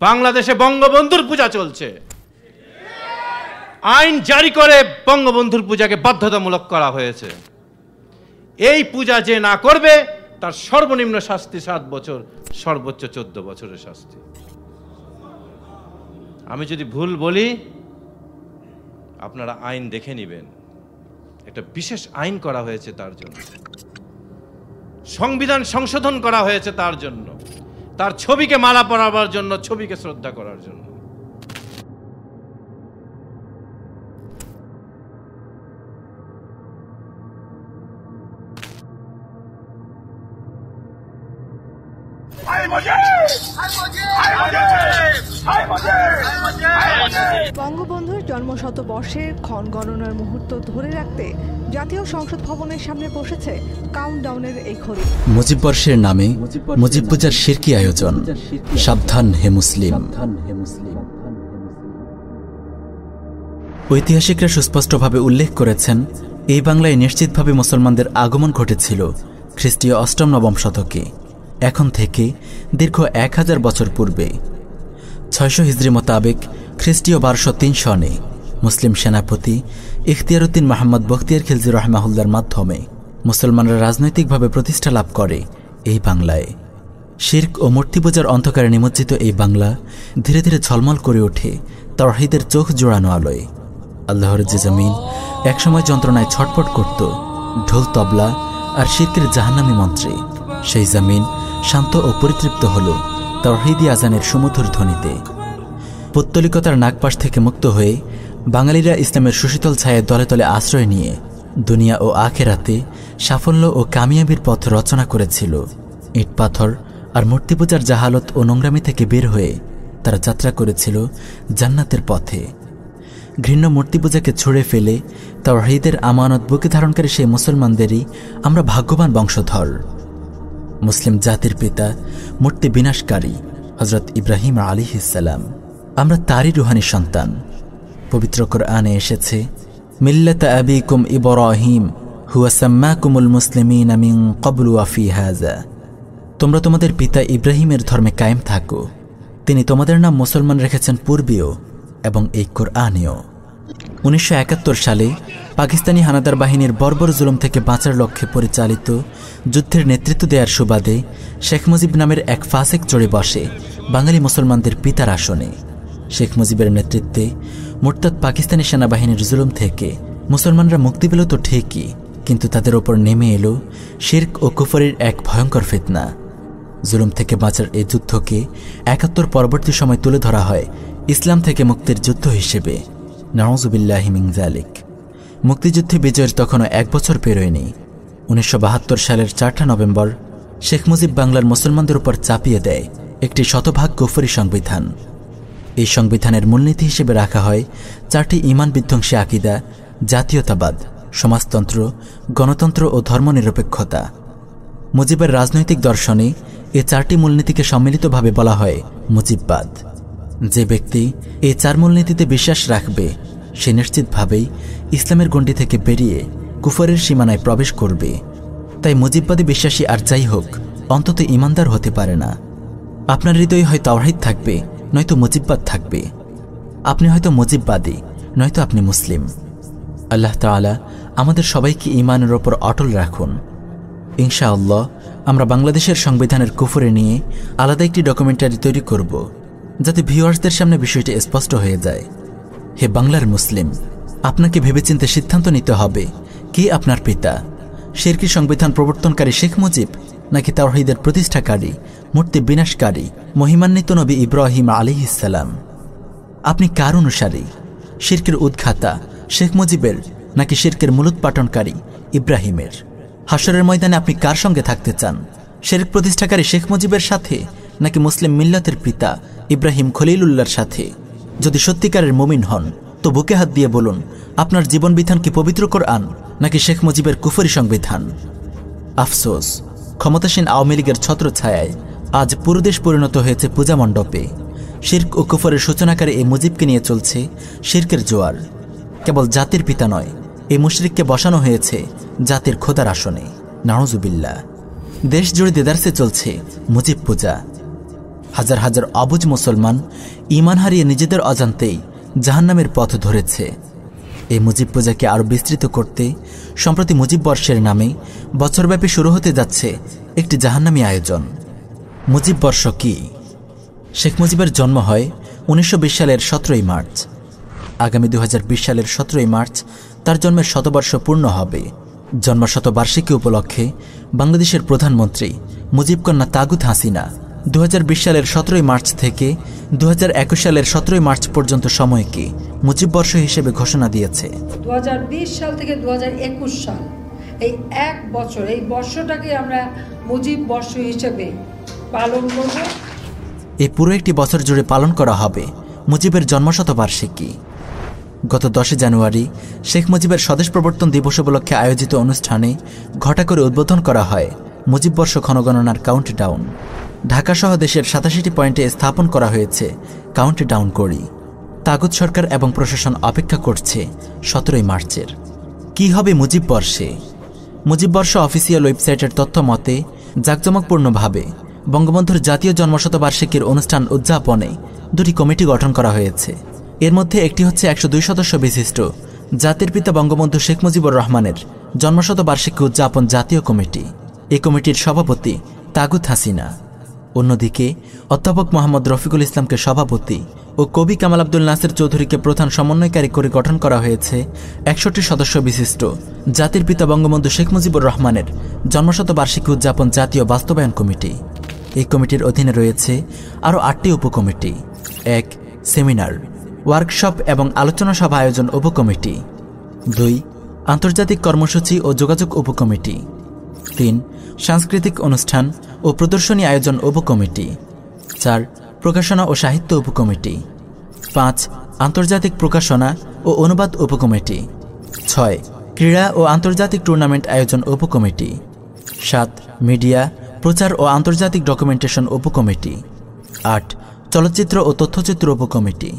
বাংলাদেশে বঙ্গবন্ধুর পূজা চলছে। আইন জারি করে বঙ্গবন্ধুর পূজাকে বাধ্যতামূলক করা হয়েছে। এই পূজা যে না করবে, তার সর্বনিম্ন শাস্তি সাত বছর, সর্বোচ্চ চোদ্দ বছরের শাস্তি। আমি যদি ভুল বলি, আপনারা আইন দেখে নেবেন। একটা বিশেষ আইন করা হয়েছে তার জন্য। সংবিধান সংশোধন করা হয়েছে তার জন্য। তার ছবিকে মালা পরাবার জন্য ছবিকে শ্রদ্ধা করার জন্য। বঙ্গবন্ধুর জন্মশতবর্ষের ক্ষণ গণনার মুহূর্ত ধরে রাখতে জাতীয় সংসদ ভবনের সামনে বসেছে কাউন্টডাউনের এই ঘড়ি। মুজিববর্ষের নামে মুজিব পূজার শিরকি আয়োজন। সাবধান হে মুসলিম। ঐতিহাসিকরা সুস্পষ্টভাবে উল্লেখ করেছেন এই বাংলায় নিশ্চিতভাবে মুসলমানদের আগমন ঘটেছিল খ্রিস্টীয় অষ্টম নবম শতকে। এখন থেকে দীর্ঘ এক হাজার বছর পূর্বে, ছয়শো হিজড়ি মোতাবেক খ্রিস্টীয় বারোশো তিন সনে মুসলিম সেনাপতি ইখতিয়ারুদ্দিন মাহমদ বখতিয়ার খিলজি রহমাহুল্লার মাধ্যমে মুসলমানরা রাজনৈতিকভাবে প্রতিষ্ঠা লাভ করে এই বাংলায়। শির্ক ও মূর্তি পূজার অন্ধকারে নিমজ্জিত এই বাংলা ধীরে ধীরে ঝলমল করে ওঠে তরহিদের চোখ জোড়ানো আলোয়। আল্লাহর যে জমিন একসময় যন্ত্রণায় ছটপট করত, ঢোল তবলা আর শির্কের জাহান্নামী মন্ত্রে। সেই জমিন শান্ত ও পরিতৃপ্ত হল তার তরহিদি আজানের সুমধুর ধ্বনিতে। পৌত্তলিকতার নাগপাশ থেকে মুক্ত হয়ে বাঙালিরা ইসলামের সুশীতল ছায়ে দলে তলে আশ্রয় নিয়ে দুনিয়া ও আখেরাতে সাফল্য ও কামিয়াবির পথ রচনা করেছিল। ইট পাথর আর মূর্তি পূজার জাহালত ও নোংরামি থেকে বের হয়ে তারা যাত্রা করেছিল জান্নাতের পথে। ঘৃণ্য মূর্তি পূজাকে ছুঁড়ে ফেলে তাওহীদের আমানত বুকে ধারণকারী সেই মুসলমানদেরই আমরা ভাগ্যবান বংশধর। মুসলিম জাতির পিতা, মূর্তি বিনাশকারী হজরত ইব্রাহিম আলী ইসাল্লাম আমরা তারই রুহানি সন্তান। পবিত্র কোরআনে এসেছে, মিল্লাত আবিকুম ইব্রাহিম, হুয়া সাম্মাকুমুল মুসলিমিন মিন ক্বাবলু ওয়া ফি হাযা। তোমরা তোমাদের পিতা ইব্রাহিমের ধর্মে কায়েম থাকো। তিনি তোমাদের নাম মুসলমান রেখেছেন পূর্বেও এবং এই কোরআনেও উনিশশো একাত্তর সালে পাকিস্তানি হানাদার বাহিনীর বর্বর জুলুম থেকে বাঁচার লক্ষ্যে পরিচালিত যুদ্ধের নেতৃত্ব দেওয়ার সুবাদে শেখ মুজিব নামের এক ফাসেক চড়ে বসে বাঙালি মুসলমানদের পিতার আসনে। শেখ মুজিবের নেতৃত্বে মোরতাদ পাকিস্তানি সেনাবাহিনীর জুলুম থেকে মুসলমানরা মুক্তি পেল তো ঠিকই, কিন্তু তাদের ওপর নেমে এলো শির্ক ও কুফরের এক ভয়ঙ্কর ফিতনা। জুলুম থেকে বাঁচার এই যুদ্ধকে একাত্তর পরবর্তী সময় তুলে ধরা হয় ইসলাম থেকে মুক্তির যুদ্ধ হিসেবে। নওয়াজুবিল্লাহিমিং জালিক মুক্তিযুদ্ধে বিজয়ের তখনও এক বছর পেরোয়নি। উনিশশো বাহাত্তর সালের চারটা নভেম্বর, শেখ মুজিব বাংলার মুসলমানদের উপর চাপিয়ে দেয় একটি শতভাগ কুফরি সংবিধান। এই সংবিধানের মূলনীতি হিসেবে রাখা হয় চারটি ইমান বিধ্বংসী আকিদা, জাতীয়তাবাদ, সমাজতন্ত্র, গণতন্ত্র ও ধর্মনিরপেক্ষতা। মুজিবের রাজনৈতিক দর্শনে এ চারটি মূলনীতিকে সম্মিলিতভাবে বলা হয় মুজিববাদ। যে ব্যক্তি এই চার মূলনীতিতে বিশ্বাস রাখবে সে নিশ্চিতভাবেই ইসলামের গণ্ডি থেকে বেরিয়ে কুফরের সীমানায় প্রবেশ করবে। তাই মুজিববাদী বিশ্বাসী আর যাই হোক, অন্তত ইমানদার হতে পারে না। আপনার হৃদয়ে হয়তো তাওহিদ থাকবে, নয়তো মুজিববাদ থাকবে। আপনি হয়তো মুজিববাদী, নয়তো আপনি মুসলিম। আল্লাহ তাআলা আমাদের সবাইকে ইমানের ওপর অটল রাখুন। ইনশাআল্লাহ, আমরা বাংলাদেশের সংবিধানের কুফরে নিয়ে আলাদা একটি ডকুমেন্টারি তৈরি করব, যাতে ভিউয়ার্সদের সামনে বিষয়টি স্পষ্ট হয়ে যায়। হে বাংলার মুসলিম, আপনাকে ভেবেচিন্তে সিদ্ধান্ত নিতে হবে, কে আপনার পিতা? শেরকি সংবিধান প্রবর্তনকারী শেখ মুজিব নাকি তাওহিদের প্রতিষ্ঠাকারী, মূর্তি বিনাশকারী, মহিমান্বিত নবী ইব্রাহিম আলী ইসালাম আপনি কার অনুসারী? শির্কের উদ্ঘাতা শেখ মুজিবের নাকি শির্কের মূলোৎপাটনকারী ইব্রাহিমের? হাসরের ময়দানে আপনি কার সঙ্গে থাকতে চান? শেরিক প্রতিষ্ঠাকারী শেখ মুজিবের সাথে নাকি মুসলিম মিল্লাতের পিতা ইব্রাহিম খলিলুল্লাহর সাথে? যদি সত্যিকারের মুমিন হন, তো বুকে হাত দিয়ে বলুন, আপনার জীবন বিধান কি পবিত্র আন নাকি শেখ মুজিবের কুফরি সংবিধান? আফসোস, ক্ষমতাসীন আওয়ামী লীগের ছত্র ছত্রছায়ায় আজ পুরো দেশ পরিণত হয়েছে পূজা মণ্ডপে। শির্ক ও কুফরের সূচনাকারী এই মুজিবকে নিয়ে চলছে শির্কের জোয়ার। কেবল জাতির পিতা নয়, এই মুশরিককে বসানো হয়েছে জাতির খোদার আসনে। নারজুবিল্লা দেশ জুড়ে দেদারসে চলছে মুজিব পূজা। হাজার হাজার অবুজ মুসলমান ইমান হারিয়ে নিজেদের অজান্তেই জাহান্নামের পথ ধরেছে। এই মুজিব পূজাকে আরও বিস্তৃত করতে, সম্প্রতি মুজিব বর্ষের নামে বছরব্যাপী শুরু হতে যাচ্ছে একটি জাহান্নামী আয়োজন। মুজিব বর্ষ কি? শেখ মুজিবের জন্ম হয় উনিশশো বিশ সালের সতেরোই মার্চ। আগামী দু হাজার বিশ সালের সতেরোই মার্চ তার জন্মের শতবর্ষ পূর্ণ হবে। জন্ম শতবার্ষিকী উপলক্ষে বাংলাদেশের প্রধানমন্ত্রী মুজিব কন্যা তাগুত হাসিনা দু হাজার বিশ সালের সতেরোই মার্চ থেকে দু হাজার একুশ সালের সতেরোই মার্চ পর্যন্ত সময়কে মুজিব বর্ষ হিসেবে ঘোষণা দিয়েছে। দু সাল থেকে দু সাল এই এক বছর এই বর্ষটাকে আমরা মুজিব বর্ষ হিসেবে পালন করব। এই পুরো একটি বছর জুড়ে পালন করা হবে মুজিবের জন্মশতবার্ষিকী। গত দশই জানুয়ারি শেখ মুজিবের স্বদেশ প্রবর্তন দিবস উপলক্ষে আয়োজিত অনুষ্ঠানে ঘটা করে উদ্বোধন করা হয় মুজিববর্ষ ক্ষণগণনার কাউন্ট ডাউন ঢাকাসহ দেশের সাতাশিটি পয়েন্টে স্থাপন করা হয়েছে কাউন্ট ডাউন করি। তাগুত সরকার এবং প্রশাসন অপেক্ষা করছে সতেরোই মার্চের। কি হবে মুজিব বর্ষে? মুজিব বর্ষ অফিসিয়াল ওয়েবসাইটের তথ্য মতে, জাঁকজমকপূর্ণভাবে বঙ্গবন্ধুর জাতীয় জন্মশতবার্ষিকীর অনুষ্ঠান উদযাপনে দুটি কমিটি গঠন করা হয়েছে। এর মধ্যে একটি হচ্ছে একশো দুই সদস্য বিশিষ্ট জাতির পিতা বঙ্গবন্ধু শেখ মুজিবুর রহমানের জন্মশতবার্ষিকী উদযাপন জাতীয় কমিটি। এ কমিটির সভাপতি তাগুত হাসিনা। অন্যদিকে, অধ্যাপক মোহাম্মদ রফিকুল ইসলামকে সভাপতি ও কবি কামাল আব্দুল নাসির চৌধুরীকে প্রধান সমন্বয়কারী করে গঠন করা হয়েছে একষট্টি সদস্য বিশিষ্ট জাতির পিতা বঙ্গবন্ধু শেখ মুজিবুর রহমানের জন্মশতবার্ষিকী উদযাপন জাতীয় বাস্তবায়ন কমিটি। এই কমিটির অধীনে রয়েছে আরও আটটি উপকমিটি। এক, সেমিনার, ওয়ার্কশপ এবং আলোচনা সভা আয়োজন উপকমিটি। দুই, আন্তর্জাতিক কর্মসূচি ও যোগাযোগ উপকমিটি। তিন সাংস্কৃতিক অনুষ্ঠান ও প্রদর্শনী আয়োজন উপকমিটি। চার, প্রকাশনা ও সাহিত্য উপকমিটি। পাঁচ, আন্তর্জাতিক প্রকাশনা ও অনুবাদ উপকমিটি। ছয়, ক্রীড়া ও আন্তর্জাতিক টুর্নামেন্ট আয়োজন উপকমিটি। সাত, মিডিয়া, প্রচার ও আন্তর্জাতিক ডকুমেন্টেশন উপকমিটি। আট, চলচ্চিত্র ও তথ্যচিত্র উপকমিটি।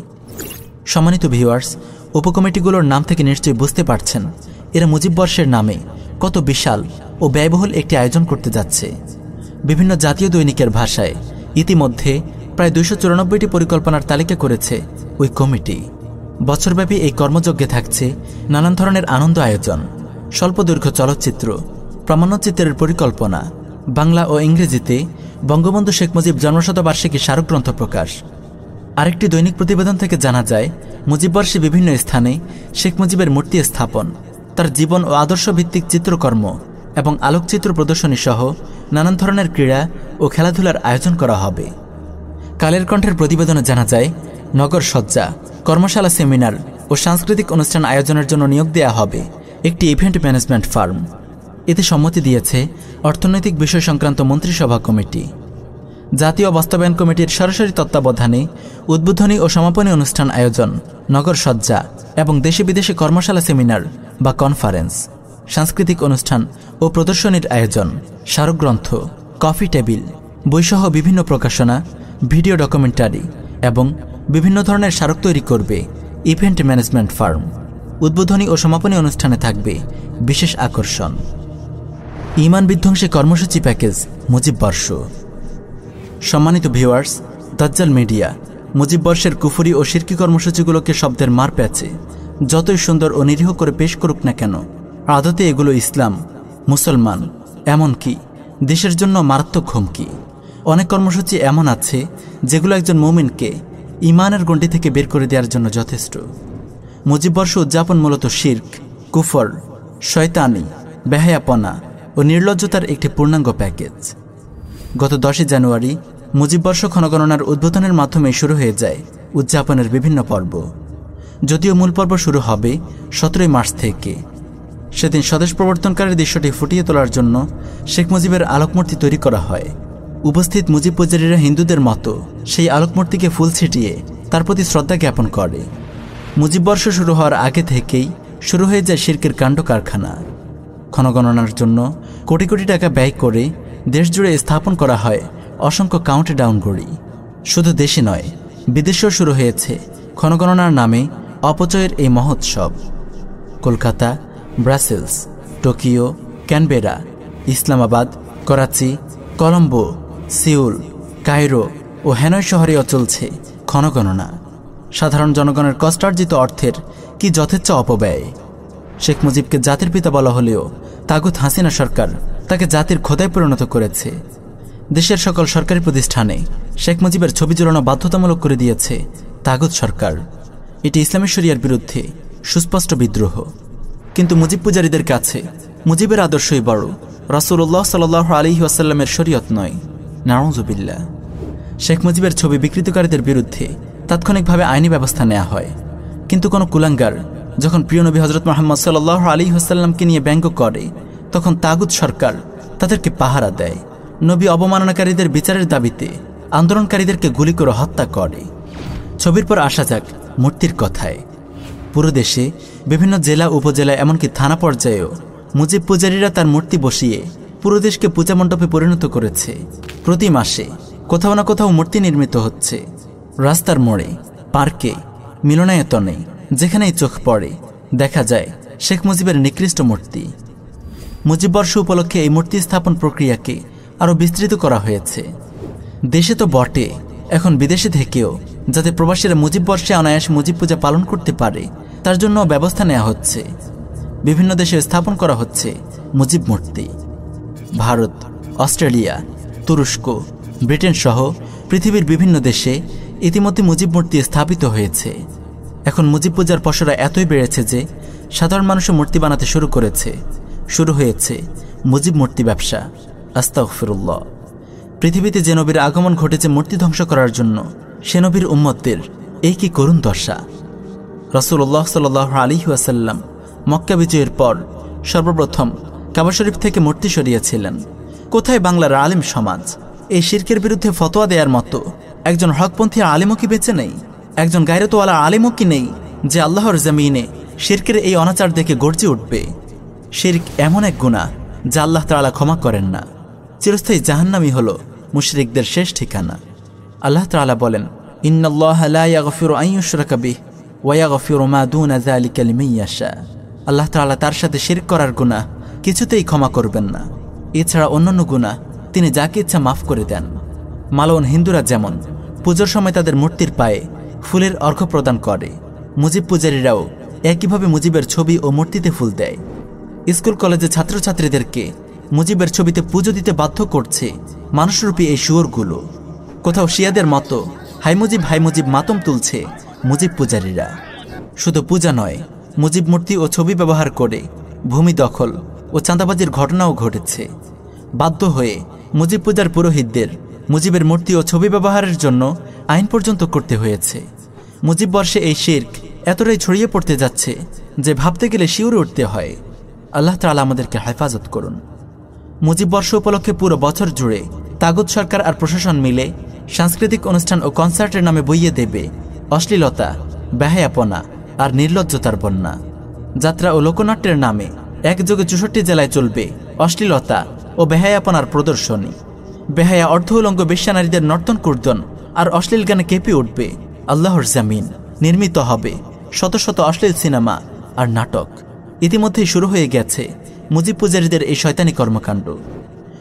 সম্মানিত ভিউয়ার্স, উপকমিটিগুলোর নাম থেকে নিশ্চয়ই বুঝতে পারছেন, এরা মুজিব বর্ষের নামে কত বিশাল ও ব্যয়বহুল একটি আয়োজন করতে যাচ্ছে। বিভিন্ন জাতীয় দৈনিকের ভাষায় ইতিমধ্যে প্রায় দুইশো চুরানব্বইটি পরিকল্পনার তালিকা করেছে ওই কমিটি। বছরব্যাপী এই কর্মযজ্ঞে থাকছে নানান ধরনের আনন্দ আয়োজন, স্বল্পদৈর্ঘ্য চলচ্চিত্র প্রামাণ্যচিত্রের পরিকল্পনা, বাংলা ও ইংরেজিতে বঙ্গবন্ধু শেখ মুজিব জন্মশতবার্ষিকী স্মারকগ্রন্থ প্রকাশ। আরেকটি দৈনিক প্রতিবেদন থেকে জানা যায়, মুজিববর্ষে বিভিন্ন স্থানে শেখ মুজিবের মূর্তি স্থাপন। তার জীবন ও আদর্শ ভিত্তিক চিত্রকর্ম এবং আলোকচিত্র প্রদর্শনী সহ নানান ধরনের ক্রীড়া ও খেলাধুলার আয়োজন করা হবে। কালের কণ্ঠের প্রতিবেদনে জানা যায়, নগর সজ্জা কর্মশালা সেমিনার ও সাংস্কৃতিক অনুষ্ঠান আয়োজনের জন্য নিয়োগ দেওয়া হবে একটি ইভেন্ট ম্যানেজমেন্ট ফার্ম। এতে সম্মতি দিয়েছে অর্থনৈতিক বিষয় সংক্রান্ত মন্ত্রিসভা কমিটি। জাতীয় বাস্তবায়ন কমিটির সরাসরি তত্ত্বাবধানে উদ্বোধনী ও সমাপনী অনুষ্ঠান আয়োজন, নগর সজ্জা এবং দেশে বিদেশে কর্মশালা সেমিনার বা কনফারেন্স, সাংস্কৃতিক অনুষ্ঠান ও প্রদর্শনীর আয়োজন, স্মারকগ্রন্থ, কফি টেবিল, বইসহ বিভিন্ন প্রকাশনা, ভিডিও ডকুমেন্টারি এবং বিভিন্ন ধরনের স্মারক তৈরি করবে ইভেন্ট ম্যানেজমেন্ট ফার্ম। উদ্বোধনী ও সমাপনী অনুষ্ঠানে থাকবে বিশেষ আকর্ষণ। ইমান বিধ্বংসী কর্মসূচি প্যাকেজ, মুজিব বর্ষ। সম্মানিত ভিউয়ার্স, দাজ্জাল মিডিয়া, মুজিব বর্ষের কুফুরি ও শিরকি কর্মসূচিগুলোকে শব্দের মার প্যাচে যতই সুন্দর ও নিরীহ করে পেশ করুক না কেন, আদতে এগুলো ইসলাম, মুসলমান, এমনকি দেশের জন্য মারাত্মক হুমকি। অনেক কর্মসূচি এমন আছে যেগুলো একজন মৌমিনকে ইমানের গণ্ডি থেকে বের করে দেওয়ার জন্য যথেষ্ট। মুজিববর্ষ উদযাপন মূলত শির্ক, কুফর, শয়তানি, বেহায়াপনা ও নির্লজ্জতার একটি পূর্ণাঙ্গ প্যাকেজ। গত দশই জানুয়ারি মুজিববর্ষ ক্ষণগণনার উদ্বোধনের মাধ্যমে শুরু হয়ে যায় উদযাপনের বিভিন্ন পর্ব। যদিও মূল পর্ব শুরু হবে সতেরোই মার্চ থেকে। সেদিন স্বদেশ প্রবর্তনকারীর দৃশ্যটি ফুটিয়ে তোলার জন্য শেখ মুজিবের আলোকমূর্তি তৈরি করা হয়। উপস্থিত মুজিব পূজারীরা হিন্দুদের মতো সেই আলোকমূর্তিকে ফুল ছিটিয়ে তার প্রতি শ্রদ্ধা জ্ঞাপন করে। মুজিববর্ষ শুরু হওয়ার আগে থেকেই শুরু হয়ে যায় শির্কের কাণ্ড কারখানা। ক্ষণগণনার জন্য কোটি কোটি টাকা ব্যয় করে দেশজুড়ে স্থাপন করা হয় অসংখ্য কাউন্ট ডাউন গড়ি শুধু দেশে নয়, বিদেশেও শুরু হয়েছে ক্ষণগণনার নামে অপচয়ের এই মহোৎসব। Kolkata, Brussels, Tokyo, Canberra, Islamabad, Karachi, Colombo, Seoul, Cairo ও হ্যানয় শহরেও চলছে ক্ষণগণনা। সাধারণ জনগণের কষ্টার্জিত অর্থের কি যথেচ্ছ অপব্যয়? শেখ মুজিবকে জাতির পিতা বলা হলেও তাগুত হাসিনা সরকার তাকে জাতির খোদায় পরিণত করেছে। দেশের সকল সরকারি প্রতিষ্ঠানে শেখ মুজিবের ছবি জোড়ানো বাধ্যতামূলক করে দিয়েছে তাগুত সরকার। এটি ইসলামী শরিয়ার বিরুদ্ধে সুস্পষ্ট বিদ্রোহ। কিন্তু মুজিব পূজারীদের কাছে মুজিবের আদর্শই বড়। রাসুল্লাহ সাল আলী ওয়াসাল্লামের শরীয়ত নয়। নারজুবিল্লা শেখ মুজিবের ছবি বিকৃতকারীদের বিরুদ্ধে তাৎক্ষণিকভাবে আইনি ব্যবস্থা নেওয়া হয়। কিন্তু কোনো কুলাঙ্গার যখন প্রিয় নবী হজরত মোহাম্মদ সাল্লাহ আলী হাসাল্লামকে নিয়ে ব্যঙ্গ করে, তখন তাগুদ সরকার তাদেরকে পাহারা দেয়। নবী অবমাননাকারীদের বিচারের দাবিতে আন্দোলনকারীদেরকে গুলি করে হত্যা করে। ছবির পর আসা যাক মূর্তির কথায়। পুরো দেশে, বিভিন্ন জেলা উপজেলা এমনকি থানা পর্যায়েও মুজিব পূজারীরা তার মূর্তি বসিয়ে পুরো দেশকে পূজা মণ্ডপে পরিণত করেছে। প্রতি মাসে কোথাও না কোথাও মূর্তি নির্মিত হচ্ছে। রাস্তার মোড়ে, পার্কে, মিলনায়তনে যেখানেই চোখ পড়ে, দেখা যায় শেখ মুজিবের নিকৃষ্ট মূর্তি। মুজিব বর্ষ উপলক্ষে এই মূর্তি স্থাপন প্রক্রিয়াকে আরও বিস্তৃত করা হয়েছে। দেশে তো বটে, এখন বিদেশে থেকেও যাতে প্রবাসীরা মুজিব বর্ষে অনায়াস মুজিব পূজা পালন করতে পারে। তার জন্য ব্যবস্থা নেওয়া হচ্ছে। বিভিন্ন দেশে স্থাপন করা হচ্ছে মুজিব মূর্তি। ভারত, অস্ট্রেলিয়া, তুরস্ক, ব্রিটেন সহ পৃথিবীর বিভিন্ন দেশে ইতিমধ্যে মুজিব মূর্তি স্থাপিত হয়েছে। এখন মুজিব পূজার পশরা এতই বেড়েছে যে সাধারণ মানুষও মূর্তি বানাতে শুরু করেছে। শুরু হয়েছে মুজিব মূর্তি ব্যবসা। আস্তাগফিরুল্লাহ। পৃথিবীতে যে নবীর আগমন ঘটেছে মূর্তি ধ্বংস করার জন্য। সে নবীর উম্মতদের, এই কি করুণ দশা? রসুল্লাহ সাল আলী ওয়াসাল্লাম মক্কা বিজয়ের পর সর্বপ্রথম কাবা শরীফ থেকে মূর্তি সরিয়েছিলেন। কোথায় বাংলার আলিম সমাজ? এই শির্কের বিরুদ্ধে ফতোয়া দেওয়ার মতো একজন হকপন্থী আলিমও কি বেঁচে নেই? একজন গায়রতওয়ালা আলিমও কি নেই যে আল্লাহর জমিনে শির্কের এই অনাচার দেখে গর্জে উঠবে? শির্ক এমন এক গুণা যা আল্লাহ তালা ক্ষমা করেন না। চিরস্থায়ী জাহান্নামি হল মুশরিকদের শেষ ঠিকানা। আল্লাহ তালা বলেন আল্লাহ তাআলা তার সাথে শিরক করার গুনাহ কিছুতেই ক্ষমা করবেন না। এছাড়া অন্যান্য গুনাহ তিনি যাকে ইচ্ছা মাফ করে দেন। মালন হিন্দুরা যেমন, পুজোর সময় তাদের মূর্তির পায়ে ফুলের অর্ঘ্য প্রদান করে। মুজিব পূজারীরাও একইভাবে মুজিবের ছবি ও মূর্তিতে ফুল দেয়। স্কুল, কলেজে ছাত্রছাত্রীদেরকে মুজিবের ছবিতে পুজো দিতে বাধ্য করছে মানুষরূপী এই শুয়োরগুলো। কোথাও শিয়াদের মতো হাই মুজিব হাই মুজিব মাতম তুলছে মুজিব পূজারীরা। শুধু পূজা নয়, মুজিব মূর্তি ও ছবি ব্যবহার করে ভূমি দখল ও চাঁদাবাজির ঘটনাও ঘটেছে। বাধ্য হয়ে মুজিব পূজার পুরোহিতদের মুজিবের মূর্তি ও ছবি ব্যবহারের জন্য আইন পর্যন্ত করতে হয়েছে। মুজিব বর্ষে এই শির্ক এতটাই ছড়িয়ে পড়তে যাচ্ছে যে ভাবতে গেলে শিউরে উঠতে হয়। আল্লাহ তালা আমাদেরকে হেফাজত করুন। মুজিব বর্ষ উপলক্ষে পুরো বছর জুড়ে তাগুদ সরকার আর প্রশাসন মিলে সাংস্কৃতিক অনুষ্ঠান ও কনসার্টের নামে বইয়ে দেবে অশ্লীলতা ব্যাহায়াপনা আর নির্লজ্জতার বন্যা। যাত্রা ও লোকনাট্যের নামে একযোগে চৌষট্টি জেলায় চলবে অশ্লীলতা ও বেহায়াপনার প্রদর্শনী। বেহায়া অর্ধ উলঙ্গ বেশ্যানারীদের নর্তন কুর্দন আর অশ্লীল গানে কেঁপে উঠবে আল্লাহর জামিন। নির্মিত হবে শত শত অশ্লীল সিনেমা আর নাটক। ইতিমধ্যেই শুরু হয়ে গেছে মুজিব পূজারীদের এই শয়তানি কর্মকাণ্ড।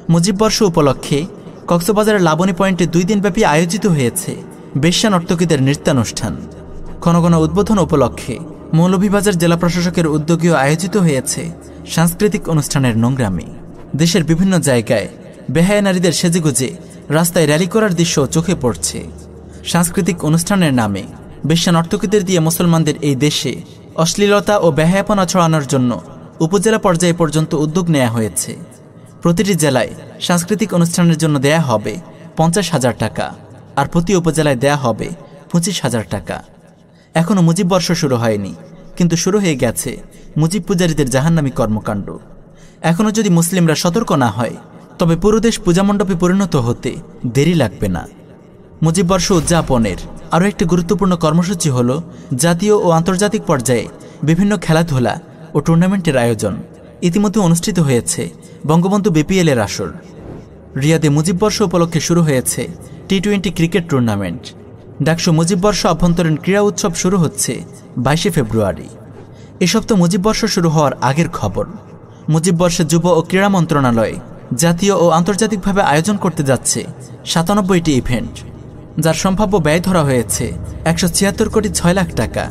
মুজিব বর্ষ উপলক্ষে কক্সবাজারের লাবণী পয়েন্টে দুই দিনব্যাপী আয়োজিত হয়েছে বেশ্যা নর্তকীদের নৃত্যানুষ্ঠান। ঘন ঘন উদ্বোধন উপলক্ষে মৌলভীবাজার জেলা প্রশাসকের উদ্যোগেও আয়োজিত হয়েছে সাংস্কৃতিক অনুষ্ঠানের নোংরামি। দেশের বিভিন্ন জায়গায় বেহায়া নারীদের সেজেগুজে রাস্তায় র্যালি করার দৃশ্য চোখে পড়ছে। সাংস্কৃতিক অনুষ্ঠানের নামে বেশ্যা নর্তকীদের দিয়ে মুসলমানদের এই দেশে অশ্লীলতা ও বেহায়াপনা ছড়ানোর জন্য উপজেলা পর্যায়ে পর্যন্ত উদ্যোগ নেওয়া হয়েছে। প্রতিটি জেলায় সাংস্কৃতিক অনুষ্ঠানের জন্য দেয়া হবে পঞ্চাশ হাজার টাকা আর প্রতি উপজেলায় দেয়া হবে পঁচিশ হাজার টাকা। এখনও মুজিব বর্ষ শুরু হয়নি, কিন্তু শুরু হয়ে গেছে মুজিব পূজারীদের জাহান্নামী কর্মকাণ্ড। এখনও যদি মুসলিমরা সতর্ক না হয়, তবে পুরো দেশ পূজামণ্ডপে পরিণত হতে দেরি লাগবে না। মুজিব বর্ষ উদযাপনের আরও একটি গুরুত্বপূর্ণ কর্মসূচি হল জাতীয় ও আন্তর্জাতিক পর্যায়ে বিভিন্ন খেলাধুলা ও টুর্নামেন্টের আয়োজন। ইতিমধ্যে অনুষ্ঠিত হয়েছে বঙ্গবন্ধু বিপিএল এর আসর। রিয়াদে মুজিববর্ষ উপলক্ষে শুরু হয়েছে T twenty cricket tournament. DUCSU মুজিববর্ষ অভ্যন্তরীণ ক্রীড়া উৎসব শুরু হচ্ছে বাইশে ফেব্রুয়ারি। এসব তো মুজিববর্ষ শুরু হওয়ার আগের খবর। মুজিববর্ষে যুব ও ক্রীড়া মন্ত্রণালয় জাতীয় ও আন্তর্জাতিকভাবে আয়োজন করতে যাচ্ছে সাতানব্বইটি ইভেন্ট, যার সম্ভাব্য ব্যয় ধরা হয়েছে একশো ছিয়াত্তর কোটি ছয় লাখ টাকা।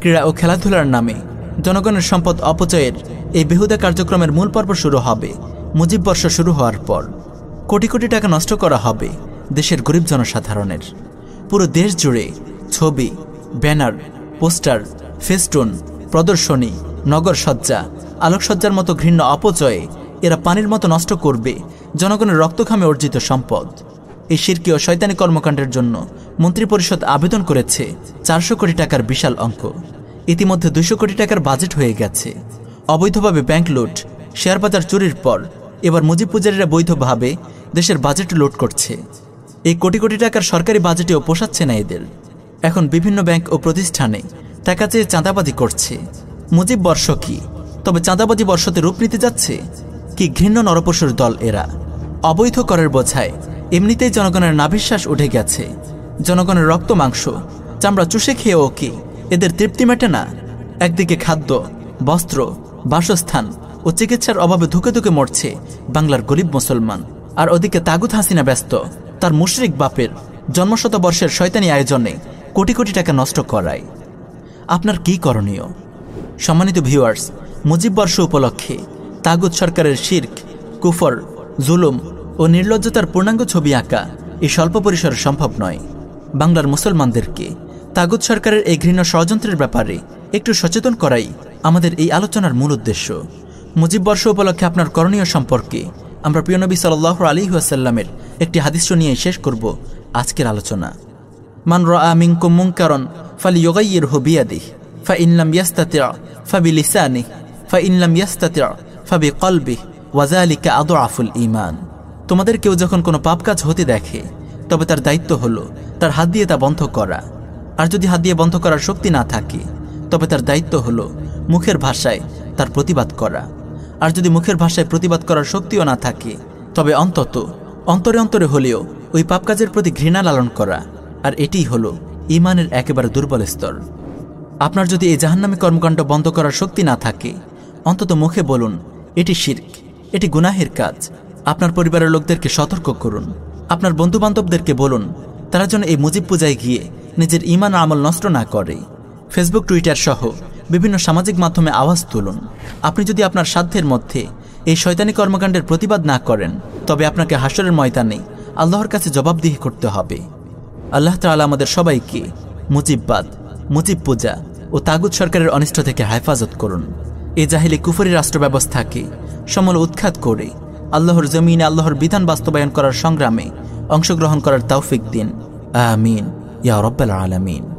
ক্রীড়া ও খেলাধুলার নামে জনগণের সম্পদ অপচয়ের এই বেহুদা কার্যক্রমের মূল পর্ব শুরু হবে। মুজিব বর্ষ শুরু হওয়ার পর। কোটি কোটি টাকা নষ্ট করা হবে দেশের গরিব জনসাধারণের। পুরো দেশ জুড়ে ছবি, ব্যানার, পোস্টার, ফেস্টুন, প্রদর্শনী, নগর সজ্জা, আলোকসজ্জার মতো ঘৃণ্য অপচয়ে এরা পানির মতো নষ্ট করবে জনগণের রক্তঘামে অর্জিত সম্পদ। এই শিরকীয় শয়তানি কর্মকাণ্ডের জন্য মন্ত্রিপরিষদ আবেদন করেছে চারশো কোটি টাকার বিশাল অঙ্ক। ইতিমধ্যে দুশো কোটি টাকার বাজেট হয়ে গেছে। অবৈধভাবে ব্যাংক লুট শেয়ার বাজার চুরির পর এবার মুজিব পূজারীরা বৈধভাবে দেশের বাজেট লুট করছে। এই কোটি কোটি টাকার সরকারি বাজেটেও পোষাচ্ছে না এদের। এখন বিভিন্ন ব্যাংক ও প্রতিষ্ঠানে টাকা চেয়ে চাঁদাবাজি করছে। মুজিব বর্ষ কি? তবে চাঁদাবাজি বর্ষতে রূপ নিতে যাচ্ছে? কি ঘৃণ্য নরপশুর দল এরা? অবৈধ করের বোঝায় এমনিতেই জনগণের নাভিশ্বাস উঠে গেছে। জনগণের রক্ত মাংস, চামড়া চুষে খেয়েও কি এদের তৃপ্তি মেটে না? একদিকে খাদ্য, বস্ত্র বাসস্থান ও চিকিৎসার অভাবে ধুকে ধুকে মরছে বাংলার গরিব মুসলমান। আর ওদিকে তাগুত হাসিনা ব্যস্ত। তার মুশরিক বাপের জন্মশত বর্ষের শয়তানি আয়োজনে কোটি কোটি টাকা নষ্ট করায়। আপনার কি করণীয়? সম্মানিত ভিউয়ার্স, মুজিব বর্ষ উপলক্ষে তাগুত সরকারের শির্ক, কুফর, জুলুম ও নির্লজ্জতার পূর্ণাঙ্গ ছবি আঁকা এই স্বল্প পরিসরে সম্ভব নয়। বাংলার মুসলমানদেরকে তাগুত সরকারের এই ঘৃণ্য ষড়যন্ত্রের ব্যাপারে একটু সচেতন করাই আমাদের এই আলোচনার মূল উদ্দেশ্য। মুজিব বর্ষ উপলক্ষে আপনার করণীয় সম্পর্কে আমরা প্রিয়নবী সাল্লাহ আলী আসাল্লামের একটি হাদিস নিয়ে শেষ করব আজকের আলোচনা। মান রিং কুমুং কারণ ফালি রা মিনকুম মুনকারন ফালিয়ুগাইয়িরহু বিয়াদিহ, ফাইন লাম ইয়াস্তাতি' ফাবিলিসানিহ, ফাইন লাম ইয়াস্তাতি' ফাবিকলবিহ, ওয়া যালিকা আদআফুল ইমান তোমাদের কেউ যখন কোনো পাপ কাজ হতে দেখে, তবে তার দায়িত্ব হলো তার হাত দিয়ে তা বন্ধ করা। আর যদি হাত দিয়ে বন্ধ করার শক্তি না থাকে, তবে তার দায়িত্ব হলো মুখের ভাষায় তার প্রতিবাদ করা। আর যদি মুখের ভাষায় প্রতিবাদ করার শক্তিও না থাকে, তবে অন্তত অন্তরে অন্তরে হলেও ওই পাপ কাজের প্রতি ঘৃণা লালন করা। আর এটিই হলো ইমানের একেবারে দুর্বল স্তর। আপনার যদি এই জাহান্নামী কর্মকাণ্ড বন্ধ করার শক্তি না থাকে, অন্তত মুখে বলুন, এটি শির্ক, এটি গুনাহের কাজ। আপনার পরিবারের লোকদেরকে সতর্ক করুন। আপনার বন্ধু বান্ধবদেরকে বলুন, তারা যেন এই মুজিব পূজায় গিয়ে নিজের ইমান আমল নষ্ট না করে। ফেসবুক, টুইটার সহ বিভিন্ন সামাজিক মাধ্যমে আওয়াজ তুলুন। আপনি যদি আপনার সাধ্যের মধ্যে এই শয়তানি কর্মকাণ্ডের প্রতিবাদ না করেন, তবে আপনাকে হাসরের ময়দানে আল্লাহর কাছে জবাবদিহি করতে হবে। আল্লাহ তাআলা আমাদের সবাইকে মুজিববাদ মুজিব পূজা ও তাগুদ সরকারের অনিষ্ট থেকে হেফাজত করুন। এ জাহিলি কুফরি রাষ্ট্র ব্যবস্থাকে সমল উৎখাত করে আল্লাহর জমিনে আল্লাহর বিধান বাস্তবায়ন করার সংগ্রামে অংশগ্রহণ করার তৌফিক দিন। আমিন। ইয়া রব্বাল আলামিন।